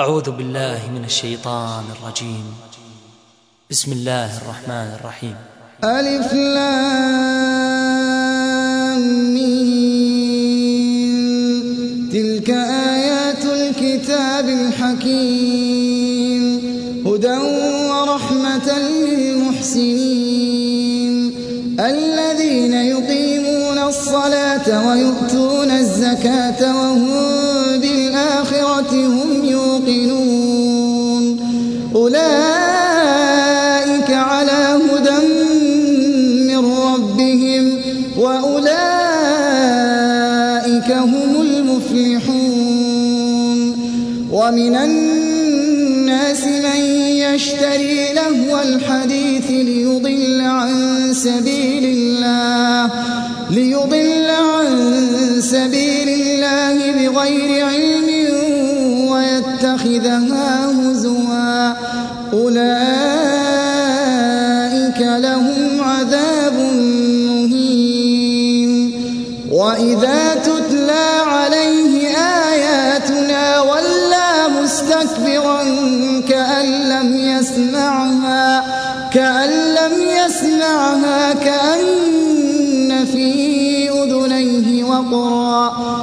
أعوذ بالله من الشيطان الرجيم. بسم الله الرحمن الرحيم. ألف لام ميم. تلك آيات الكتاب الحكيم. هدى ورحمة للمحسنين. الذين يقيمون الصلاة ويؤتون الزكاة وهم وأولئك هم المفلحون. ومن الناس من يشتري لهو الحديث ليضل عن سبيل الله ليضل عن سبيل الله بغير علم ويتخذها هزوا. أولئك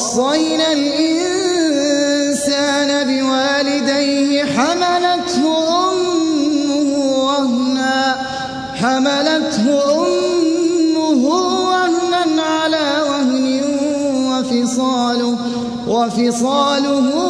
ووصينا الإنسان بوالديه حملته أمه وهنا حملته أمه وهنا على وهن وفصاله وفصاله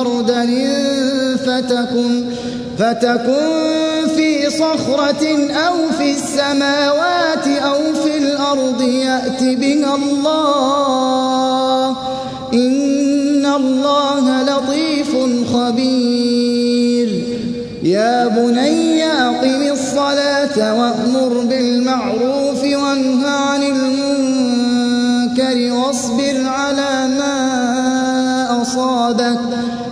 خردل فتكن فتكن في صخرة أو في السماوات أو في الأرض يأت بها الله إن الله لطيف خبير. يا بني أقم الصلاة وأمر بالمعروف وانه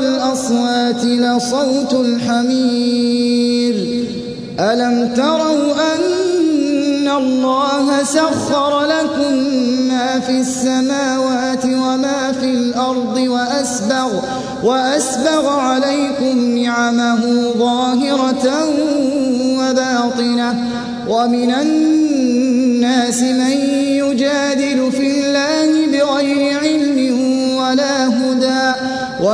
الأصوات لصوت الحمير. ألم تروا أن الله سخر لكم ما في السماوات وما في الأرض وأسبغ, وأسبغ عليكم نعمه ظاهرة وباطنة. ومن الناس من يجادل في